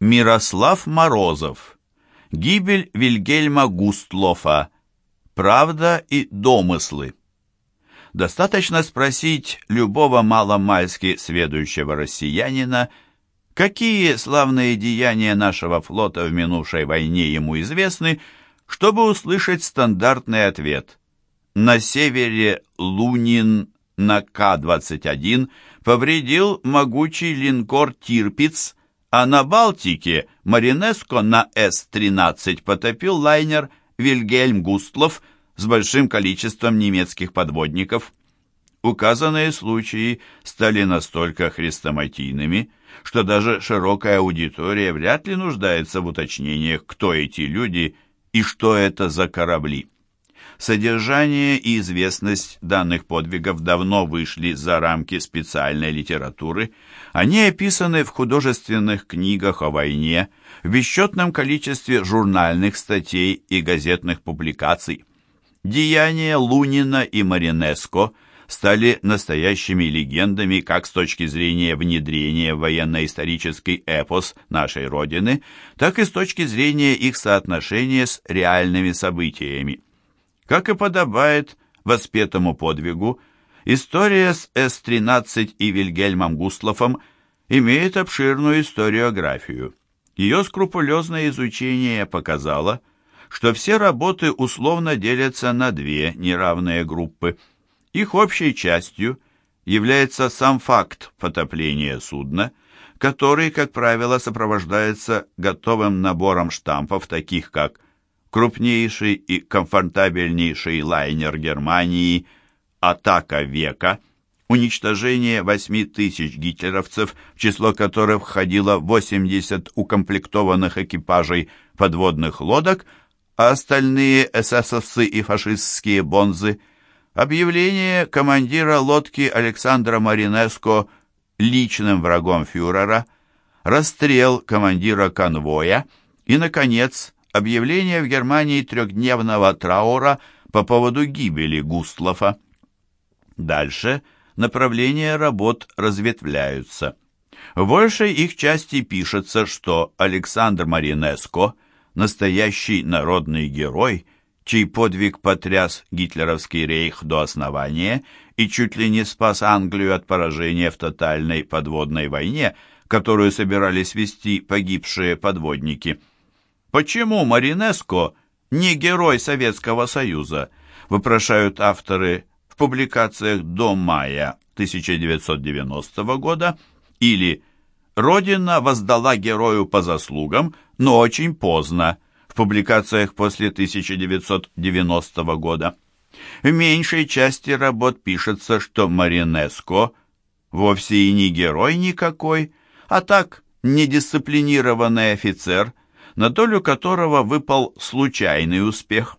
Мирослав Морозов. Гибель Вильгельма Густлофа. Правда и домыслы. Достаточно спросить любого маломальски сведущего россиянина, какие славные деяния нашего флота в минувшей войне ему известны, чтобы услышать стандартный ответ. На севере Лунин на К-21 повредил могучий линкор «Тирпиц», а на Балтике Маринеско на С-13 потопил лайнер «Вильгельм Густлов» с большим количеством немецких подводников. Указанные случаи стали настолько хрестоматийными, что даже широкая аудитория вряд ли нуждается в уточнениях, кто эти люди и что это за корабли. Содержание и известность данных подвигов давно вышли за рамки специальной литературы. Они описаны в художественных книгах о войне, в бесчетном количестве журнальных статей и газетных публикаций. Деяния Лунина и Маринеско стали настоящими легендами как с точки зрения внедрения в военно-исторический эпос нашей Родины, так и с точки зрения их соотношения с реальными событиями. Как и подобает воспетому подвигу, история с С-13 и Вильгельмом Густлофом имеет обширную историографию. Ее скрупулезное изучение показало, что все работы условно делятся на две неравные группы. Их общей частью является сам факт потопления судна, который, как правило, сопровождается готовым набором штампов, таких как крупнейший и комфортабельнейший лайнер Германии «Атака века», уничтожение 8 тысяч гитлеровцев, в число которых входило 80 укомплектованных экипажей подводных лодок, а остальные эсэсовцы и фашистские бонзы, объявление командира лодки Александра Маринеско личным врагом фюрера, расстрел командира конвоя и, наконец, объявление в Германии трехдневного траура по поводу гибели Густлофа. Дальше направления работ разветвляются. В большей их части пишется, что Александр Маринеско – настоящий народный герой, чей подвиг потряс гитлеровский рейх до основания и чуть ли не спас Англию от поражения в тотальной подводной войне, которую собирались вести погибшие подводники – Почему Маринеско не герой Советского Союза? Вопрошают авторы в публикациях до мая 1990 года или «Родина воздала герою по заслугам, но очень поздно» в публикациях после 1990 года. В меньшей части работ пишется, что Маринеско вовсе и не герой никакой, а так недисциплинированный офицер, на долю которого выпал случайный успех.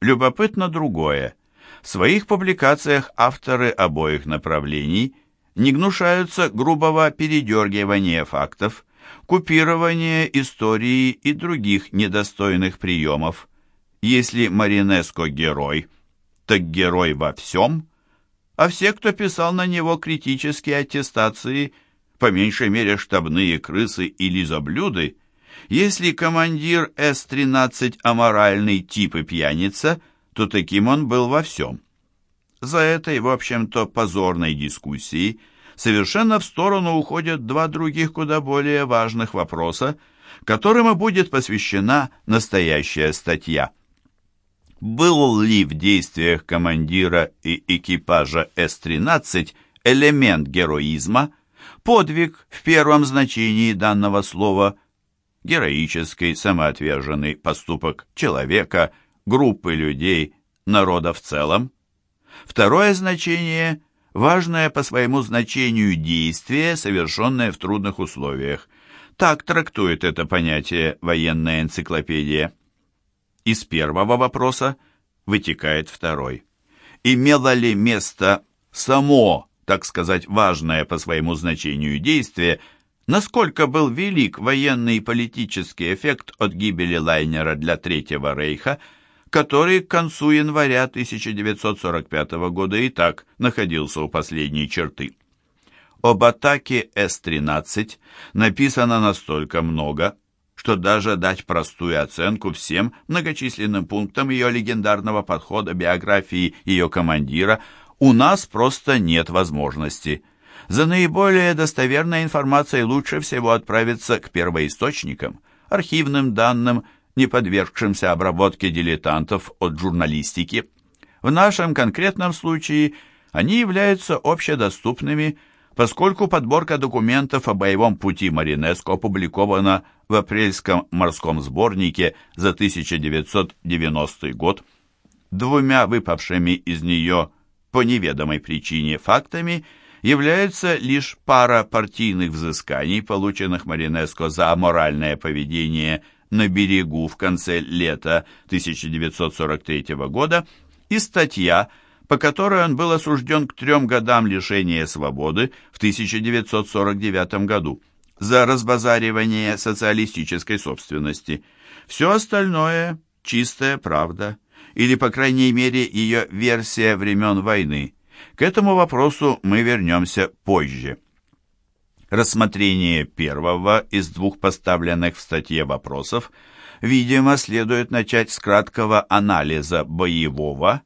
Любопытно другое. В своих публикациях авторы обоих направлений не гнушаются грубого передергивания фактов, купирования истории и других недостойных приемов. Если Маринеско герой, так герой во всем, а все, кто писал на него критические аттестации, по меньшей мере штабные крысы или заблюды, если командир С-13 аморальный тип и пьяница, то таким он был во всем. За этой, в общем-то, позорной дискуссией совершенно в сторону уходят два других куда более важных вопроса, которым и будет посвящена настоящая статья. Был ли в действиях командира и экипажа С-13 элемент героизма, подвиг в первом значении данного слова – героический, самоотверженный поступок человека, группы людей, народа в целом. Второе значение – важное по своему значению действие, совершенное в трудных условиях. Так трактует это понятие военная энциклопедия. Из первого вопроса вытекает второй. Имело ли место само, так сказать, важное по своему значению действие – Насколько был велик военный и политический эффект от гибели лайнера для Третьего Рейха, который к концу января 1945 года и так находился у последней черты. об атаке С-13 написано настолько много, что даже дать простую оценку всем многочисленным пунктам ее легендарного подхода биографии ее командира у нас просто нет возможности. За наиболее достоверной информацией лучше всего отправиться к первоисточникам, архивным данным, не подвергшимся обработке дилетантов от журналистики. В нашем конкретном случае они являются общедоступными, поскольку подборка документов о боевом пути Маринеско опубликована в апрельском морском сборнике за 1990 год. Двумя выпавшими из нее по неведомой причине фактами являются лишь пара партийных взысканий, полученных Маринеско за аморальное поведение на берегу в конце лета 1943 года, и статья – по которой он был осужден к трем годам лишения свободы в 1949 году за разбазаривание социалистической собственности. Все остальное – чистая правда, или, по крайней мере, ее версия времен войны. К этому вопросу мы вернемся позже. Рассмотрение первого из двух поставленных в статье вопросов, видимо, следует начать с краткого анализа боевого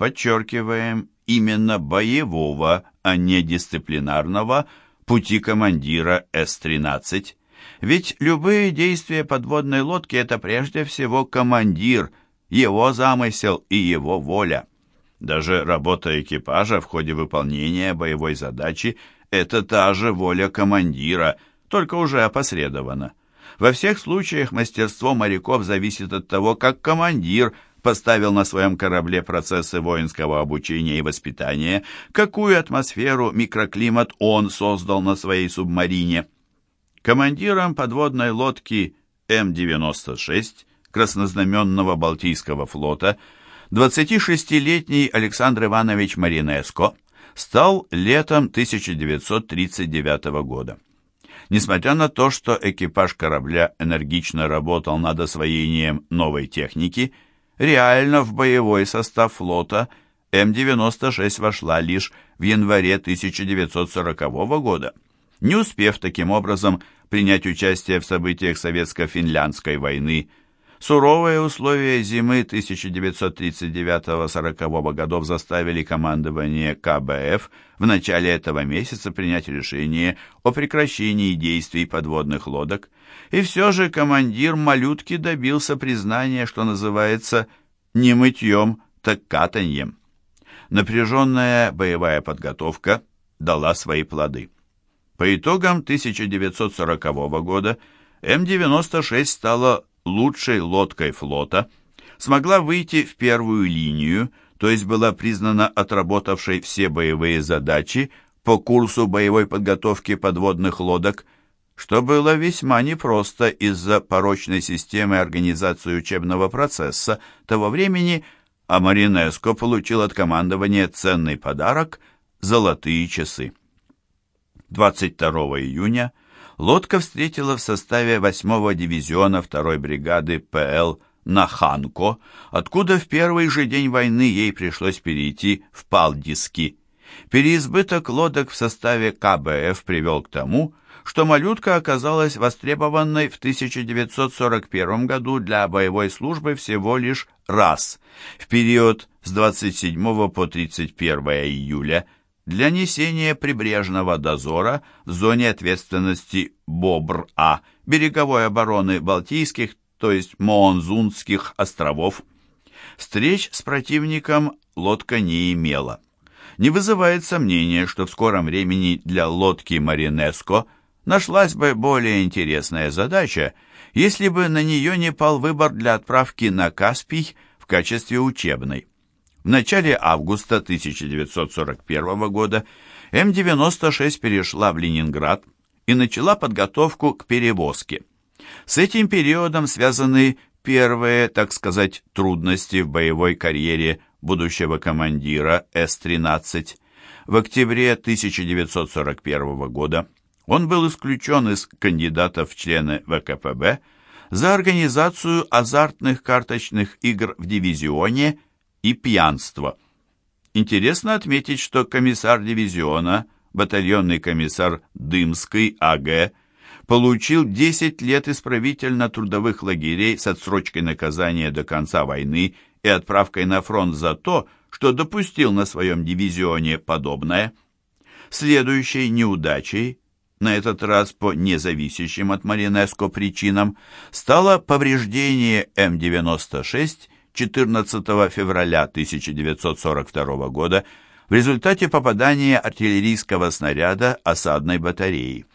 подчеркиваем, именно боевого, а не дисциплинарного, пути командира С-13. Ведь любые действия подводной лодки – это прежде всего командир, его замысел и его воля. Даже работа экипажа в ходе выполнения боевой задачи – это та же воля командира, только уже опосредованно. Во всех случаях мастерство моряков зависит от того, как командир – поставил на своем корабле процессы воинского обучения и воспитания, какую атмосферу, микроклимат он создал на своей субмарине. Командиром подводной лодки М-96 краснознаменного Балтийского флота 26-летний Александр Иванович Маринеско стал летом 1939 года. Несмотря на то, что экипаж корабля энергично работал над освоением новой техники – Реально в боевой состав флота М-96 вошла лишь в январе 1940 года, не успев таким образом принять участие в событиях Советско-финляндской войны Суровые условия зимы 1939-40 годов заставили командование КБФ в начале этого месяца принять решение о прекращении действий подводных лодок. И все же командир малютки добился признания, что называется не мытьем, так катаньем. Напряженная боевая подготовка дала свои плоды. По итогам 1940 года М-96 стала лучшей лодкой флота, смогла выйти в первую линию, то есть была признана отработавшей все боевые задачи по курсу боевой подготовки подводных лодок, что было весьма непросто из-за порочной системы организации учебного процесса того времени, а Маринеско получил от командования ценный подарок – золотые часы. 22 июня лодка встретила в составе 8-го дивизиона 2-й бригады ПЛ Наханко, откуда в первый же день войны ей пришлось перейти в Палдиски. Переизбыток лодок в составе КБФ привел к тому, что «малютка» оказалась востребованной в 1941 году для боевой службы всего лишь раз, в период с 27 по 31 июля для несения прибрежного дозора в зоне ответственности БОБР-А, береговой обороны Балтийских, то есть Моонзунских островов. Встреч с противником лодка не имела. Не вызывает сомнения, что в скором времени для лодки Маринеско нашлась бы более интересная задача, если бы на нее не пал выбор для отправки на Каспий в качестве учебной. В начале августа 1941 года М-96 перешла в Ленинград и начала подготовку к перевозке. С этим периодом связаны первые, так сказать, трудности в боевой карьере будущего командира С-13. В октябре 1941 года он был исключен из кандидатов в члены ВКПБ за организацию азартных карточных игр в дивизионе и пьянство. Интересно отметить, что комиссар дивизиона батальонный комиссар Дымский А.Г., получил 10 лет исправительно-трудовых лагерей с отсрочкой наказания до конца войны и отправкой на фронт за то, что допустил на своем дивизионе подобное. Следующей неудачей, на этот раз по независящим от Маринеско причинам, стало повреждение М-96 14 февраля 1942 года в результате попадания артиллерийского снаряда осадной батареи.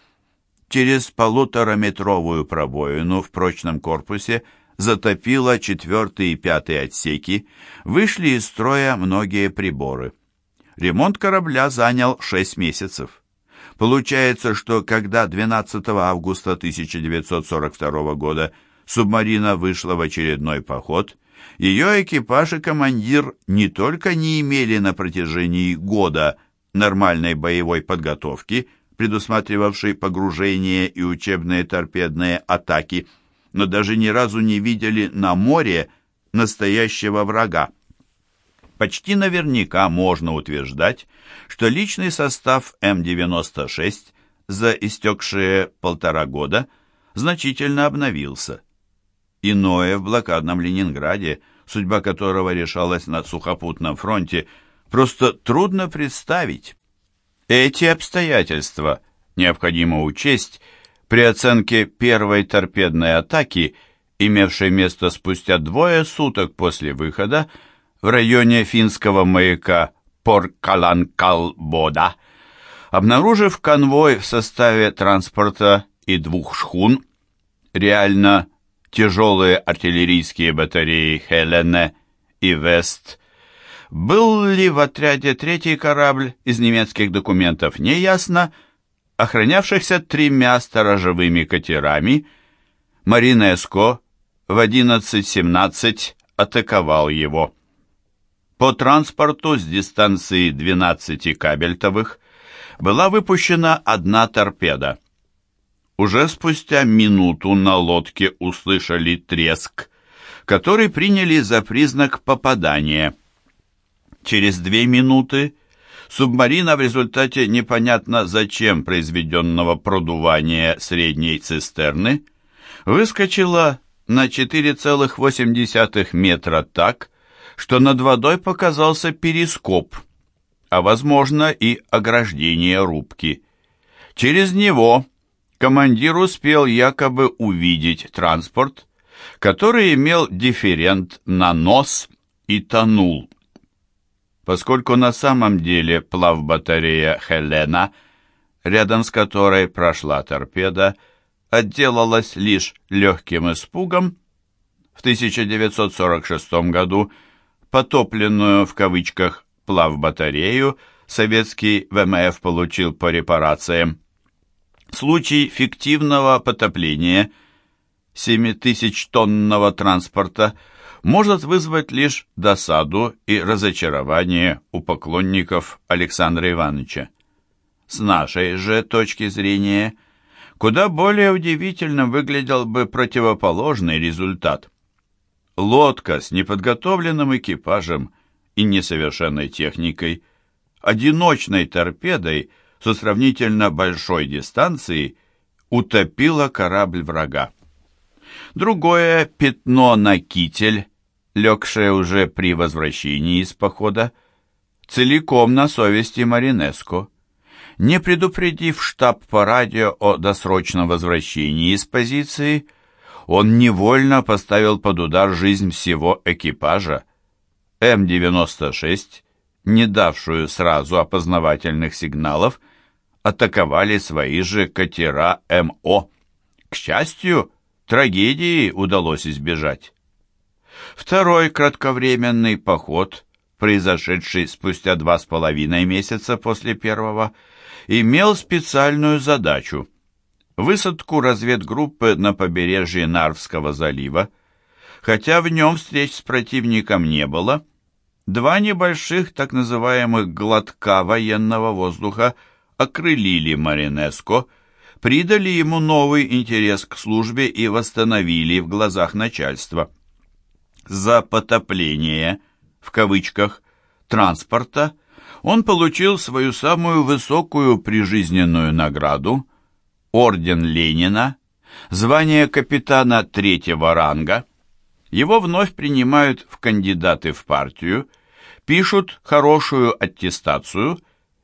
Через полутораметровую пробоину в прочном корпусе затопило четвертый и пятый отсеки, вышли из строя многие приборы. Ремонт корабля занял 6 месяцев. Получается, что когда 12 августа 1942 года субмарина вышла в очередной поход, ее экипаж и командир не только не имели на протяжении года нормальной боевой подготовки, предусматривавшей погружение и учебные торпедные атаки, но даже ни разу не видели на море настоящего врага. Почти наверняка можно утверждать, что личный состав М-96 за истекшие полтора года значительно обновился. Иное в блокадном Ленинграде, судьба которого решалась на сухопутном фронте, просто трудно представить. Эти обстоятельства необходимо учесть при оценке первой торпедной атаки, имевшей место спустя двое суток после выхода в районе финского маяка Поркаланкалбода, обнаружив конвой в составе транспорта и двух шхун, реально тяжелые артиллерийские батареи Хелене и Вест. Был ли в отряде третий корабль, из немецких документов неясно, охранявшихся тремя сторожевыми катерами, Маринеско в 11.17 атаковал его. По транспорту с дистанции 12 кабельтовых была выпущена одна торпеда. Уже спустя минуту на лодке услышали треск, который приняли за признак попадания. Через две минуты субмарина в результате непонятно зачем произведенного продувания средней цистерны выскочила на 4,8 метра так, что над водой показался перископ, а возможно и ограждение рубки. Через него командир успел якобы увидеть транспорт, который имел дифферент на нос и тонул. Поскольку на самом деле плавбатарея «Хелена», рядом с которой прошла торпеда, отделалась лишь легким испугом, в 1946 году потопленную в кавычках плавбатарею советский ВМФ получил по репарациям. Случай фиктивного потопления 7000-тонного транспорта может вызвать лишь досаду и разочарование у поклонников Александра Ивановича. С нашей же точки зрения, куда более удивительным выглядел бы противоположный результат. Лодка с неподготовленным экипажем и несовершенной техникой, одиночной торпедой – со сравнительно большой дистанции утопила корабль врага. Другое пятно на китель, легшее уже при возвращении из похода, целиком на совести Маринеско. Не предупредив штаб по радио о досрочном возвращении из позиции, он невольно поставил под удар жизнь всего экипажа. М-96, не давшую сразу опознавательных сигналов, атаковали свои же катера МО. К счастью, трагедии удалось избежать. Второй кратковременный поход, произошедший спустя два с половиной месяца после первого, имел специальную задачу – высадку разведгруппы на побережье Нарвского залива. Хотя в нем встреч с противником не было, два небольших так называемых «глотка» военного воздуха – окрылили Маринеско, придали ему новый интерес к службе и восстановили в глазах начальства. За потопление, в кавычках, транспорта он получил свою самую высокую прижизненную награду – Орден Ленина, звание капитана третьего ранга. Его вновь принимают в кандидаты в партию, пишут хорошую аттестацию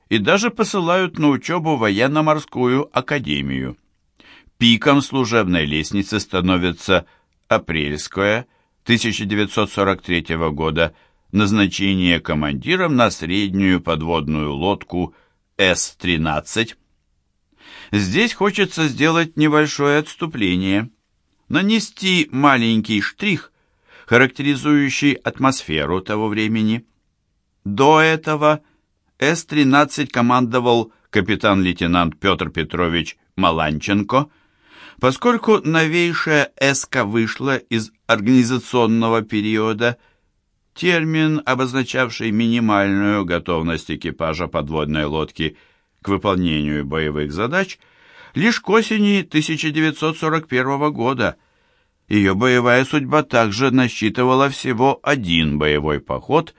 и даже посылают на учебу в военно-морскую академию. Пиком служебной лестницы становится апрельское 1943 года назначение командиром на среднюю подводную лодку С-13. Здесь хочется сделать небольшое отступление, нанести маленький штрих, характеризующий атмосферу того времени. До этого С-13 командовал капитан-лейтенант Петр Петрович Маланченко, поскольку новейшая эска вышла из организационного периода – термин, обозначавший минимальную готовность экипажа подводной лодки к выполнению боевых задач, лишь к осени 1941 года. Ее боевая судьба также насчитывала всего один боевой поход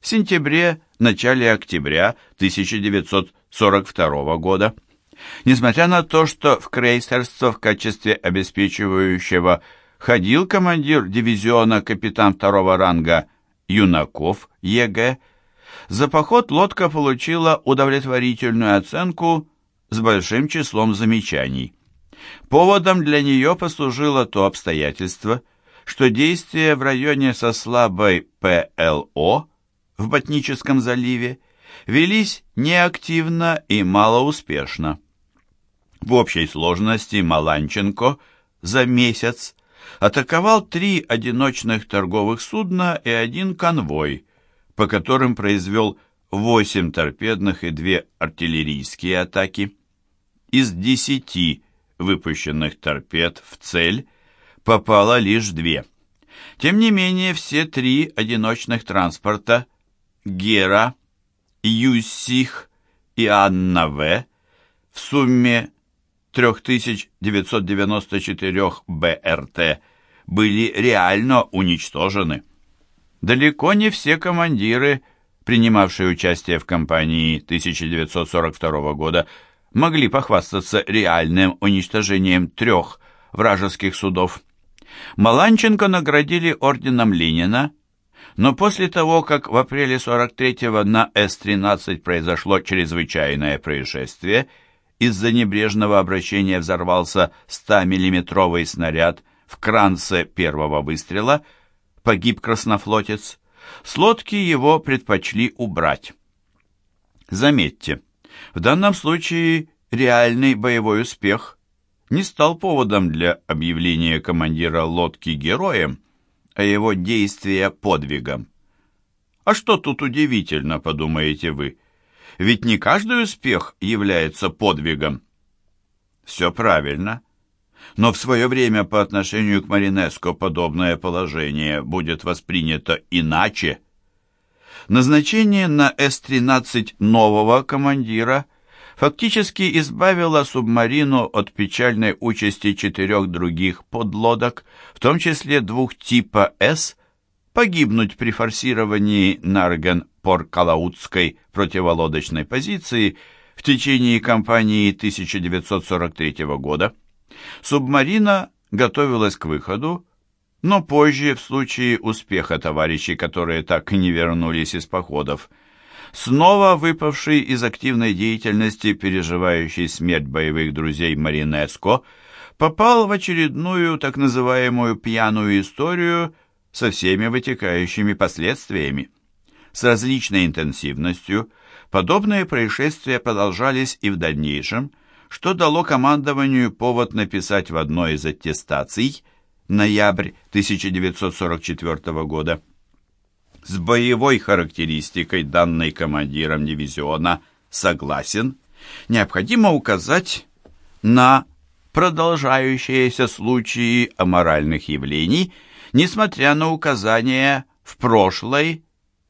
в сентябре-начале октября 1942 года. Несмотря на то, что в крейсерство в качестве обеспечивающего ходил командир дивизиона капитан второго ранга Юнаков Е. Г., за поход лодка получила удовлетворительную оценку с большим числом замечаний. Поводом для нее послужило то обстоятельство, что действия в районе со слабой ПЛО в Ботническом заливе велись неактивно и малоуспешно. В общей сложности Маланченко за месяц атаковал три одиночных торговых судна и один конвой, по которым произвел восемь торпедных и две артиллерийские атаки. Из десяти выпущенных торпед в цель попало лишь две. Тем не менее, все три одиночных транспорта Гера, Юссих и Анна В в сумме 3994 БРТ были реально уничтожены. Далеко не все командиры, принимавшие участие в кампании 1942 года, могли похвастаться реальным уничтожением трех вражеских судов. Маланченко наградили орденом Ленина, но после того, как в апреле 43-го на С-13 произошло чрезвычайное происшествие – из-за небрежного обращения взорвался 100-миллиметровый снаряд в кранце первого выстрела, погиб краснофлотец. С лодки его предпочли убрать. Заметьте, в данном случае реальный боевой успех не стал поводом для объявления командира лодки героем, а его действия подвигом. А что тут удивительно, подумаете вы? Ведь не каждый успех является подвигом. Все правильно. Но в свое время по отношению к Маринеско подобное положение будет воспринято иначе. Назначение на С-13 нового командира фактически избавило субмарину от печальной участи четырех других подлодок, в том числе двух типа С, погибнуть при форсировании Нарген-Пор-Калаутской противолодочной позиции в течение кампании 1943 года. Субмарина готовилась к выходу, но позже, в случае успеха товарищей, которые так и не вернулись из походов, снова выпавший из активной деятельности, переживающий смерть боевых друзей Маринеско, попал в очередную так называемую «пьяную историю», со всеми вытекающими последствиями. С различной интенсивностью подобные происшествия продолжались и в дальнейшем, что дало командованию повод написать в одной из аттестаций ноябрь 1944 года. С боевой характеристикой, данной командиром дивизиона, согласен, необходимо указать на продолжающиеся случаи аморальных явлений – Несмотря на указания в прошлой,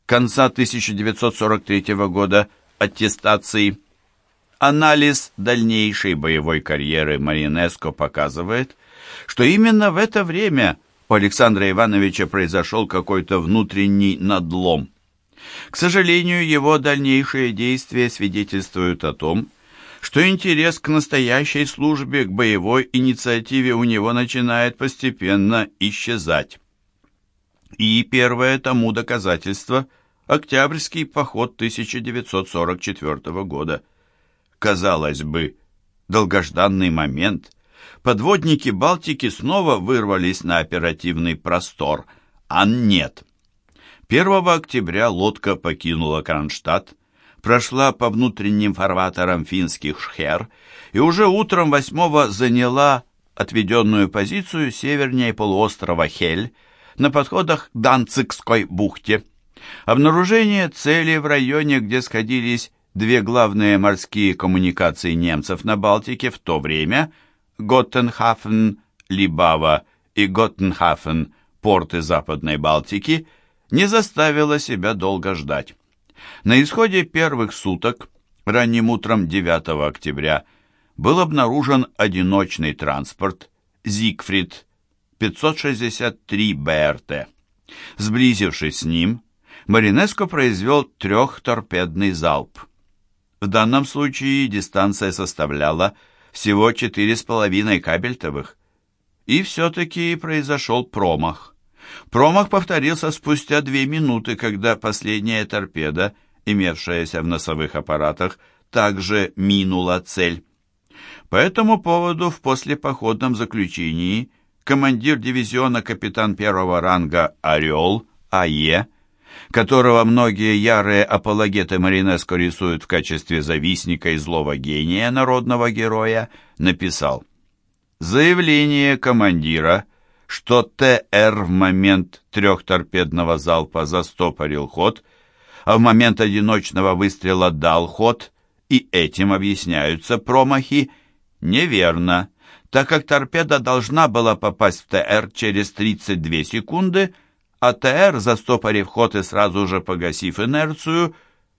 конца 1943 года, аттестации, анализ дальнейшей боевой карьеры Маринеско показывает, что именно в это время у Александра Ивановича произошел какой-то внутренний надлом. К сожалению, его дальнейшие действия свидетельствуют о том, что интерес к настоящей службе, к боевой инициативе у него начинает постепенно исчезать. И первое тому доказательство – Октябрьский поход 1944 года. Казалось бы, долгожданный момент. Подводники Балтики снова вырвались на оперативный простор, а нет. 1 октября лодка покинула Кронштадт, прошла по внутренним фарватерам финских шхер и уже утром 8 заняла отведенную позицию севернее полуострова Хель на подходах к Данцигской бухте. Обнаружение цели в районе, где сходились две главные морские коммуникации немцев на Балтике в то время – Готтенхафен, Либава и Готтенхафен, порты Западной Балтики – не заставило себя долго ждать. На исходе первых суток, ранним утром 9 октября, был обнаружен одиночный транспорт «Зигфрид» 563 БРТ. Сблизившись с ним, Маринеско произвел трехторпедный залп. В данном случае дистанция составляла всего 4,5 кабельтовых. И все-таки произошел промах. Промах повторился спустя две минуты, когда последняя торпеда, имевшаяся в носовых аппаратах, также минула цель. По этому поводу в послепоходном заключении командир дивизиона капитан первого ранга «Орел» А.Е., которого многие ярые апологеты Маринеско рисуют в качестве завистника и злого гения народного героя, написал. «Заявление командира – что ТР в момент трехторпедного залпа застопорил ход, а в момент одиночного выстрела дал ход, и этим объясняются промахи, неверно, так как торпеда должна была попасть в ТР через 32 секунды, а ТР, застопорив ход и сразу же погасив инерцию,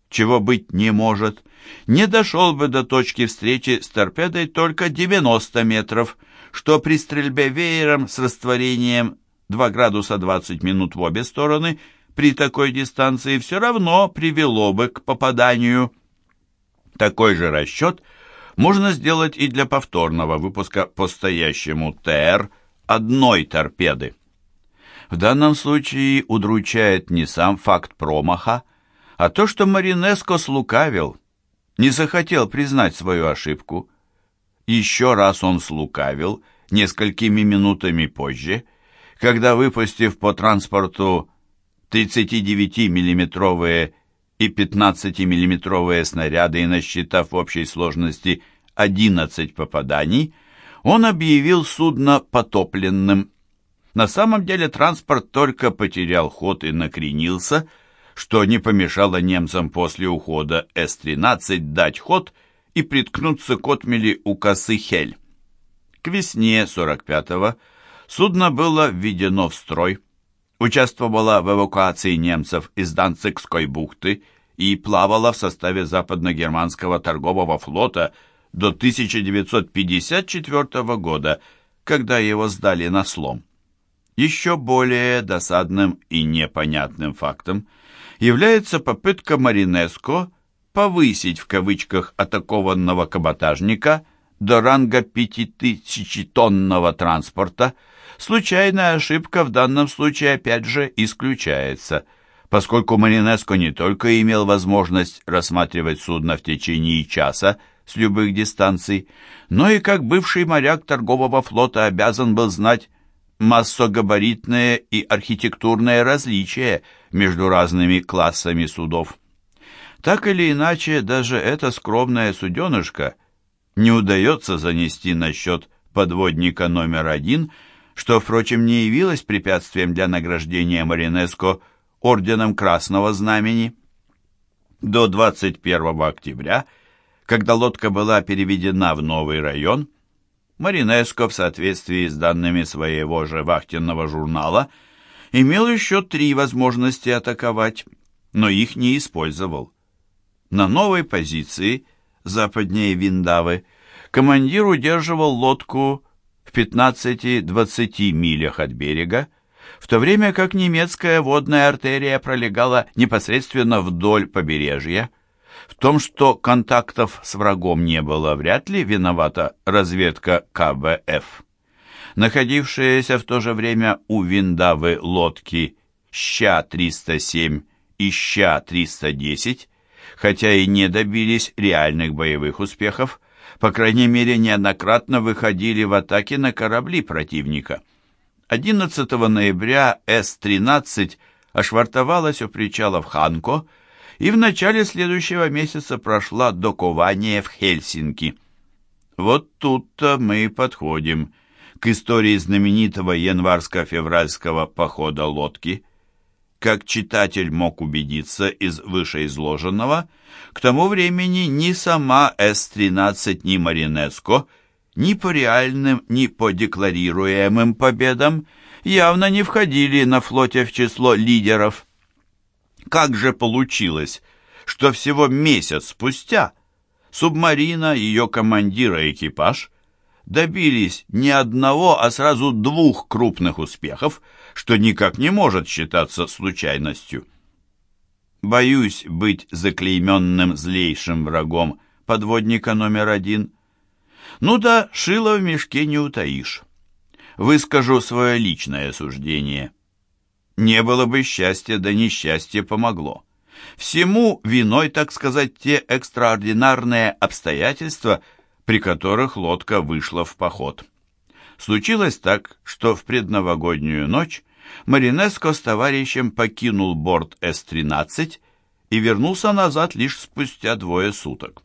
чего быть не может, не дошел бы до точки встречи с торпедой только 90 метров, что при стрельбе веером с растворением 2 градуса 20 минут в обе стороны при такой дистанции все равно привело бы к попаданию. Такой же расчет можно сделать и для повторного выпуска по стоящему ТР одной торпеды. В данном случае удручает не сам факт промаха, а то, что Маринеско слукавил, не захотел признать свою ошибку. Еще раз он слукавил несколькими минутами позже, когда, выпустив по транспорту 39-миллиметровые и 15-миллиметровые снаряды и насчитав в общей сложности 11 попаданий, он объявил судно потопленным. На самом деле транспорт только потерял ход и накренился, что не помешало немцам после ухода С-13 дать ход и приткнуться к отмели у косы Хель. К весне 45-го судно было введено в строй, участвовало в эвакуации немцев из Данцигской бухты и плавало в составе западно-германского торгового флота до 1954 года, когда его сдали на слом. Еще более досадным и непонятным фактом является попытка Маринеско повысить в кавычках атакованного каботажника до ранга пятитысячетонного транспорта. Случайная ошибка в данном случае опять же исключается, поскольку Маринеско не только имел возможность рассматривать судно в течение часа с любых дистанций, но и как бывший моряк торгового флота обязан был знать массогабаритные и архитектурные различия между разными классами судов. Так или иначе, даже эта скромная суденышка не удается занести на счет подводника номер один, что, впрочем, не явилось препятствием для награждения Маринеско орденом Красного Знамени. До 21 октября, когда лодка была переведена в новый район, Маринеско в соответствии с данными своего же вахтенного журнала имел еще три возможности атаковать, но их не использовал. На новой позиции, западнее Виндавы, командир удерживал лодку в 15-20 милях от берега, в то время как немецкая водная артерия пролегала непосредственно вдоль побережья. В том, что контактов с врагом не было, вряд ли виновата разведка КБФ. Находившиеся в то же время у Виндавы лодки «Ща-307» и «Ща-310», хотя и не добились реальных боевых успехов, по крайней мере, неоднократно выходили в атаки на корабли противника. 11 ноября С-13 ошвартовалась у причалов Ханко и в начале следующего месяца прошла докование в Хельсинки. Вот тут-то мы и подходим к истории знаменитого январско-февральского похода лодки. Как читатель мог убедиться из вышеизложенного, к тому времени ни сама С-13, ни Маринеско, ни по реальным, ни по декларируемым победам явно не входили на флоте в число лидеров. Как же получилось, что всего месяц спустя субмарина, ее командир и экипаж добились не одного, а сразу двух крупных успехов, что никак не может считаться случайностью. Боюсь быть заклейменным злейшим врагом подводника номер один. Ну да, шило в мешке не утаишь. Выскажу свое личное суждение. Не было бы счастья, да несчастье помогло. Всему виной, так сказать, те экстраординарные обстоятельства, при которых лодка вышла в поход. Случилось так, что в предновогоднюю ночь Маринеско с товарищем покинул борт С-13 и вернулся назад лишь спустя двое суток.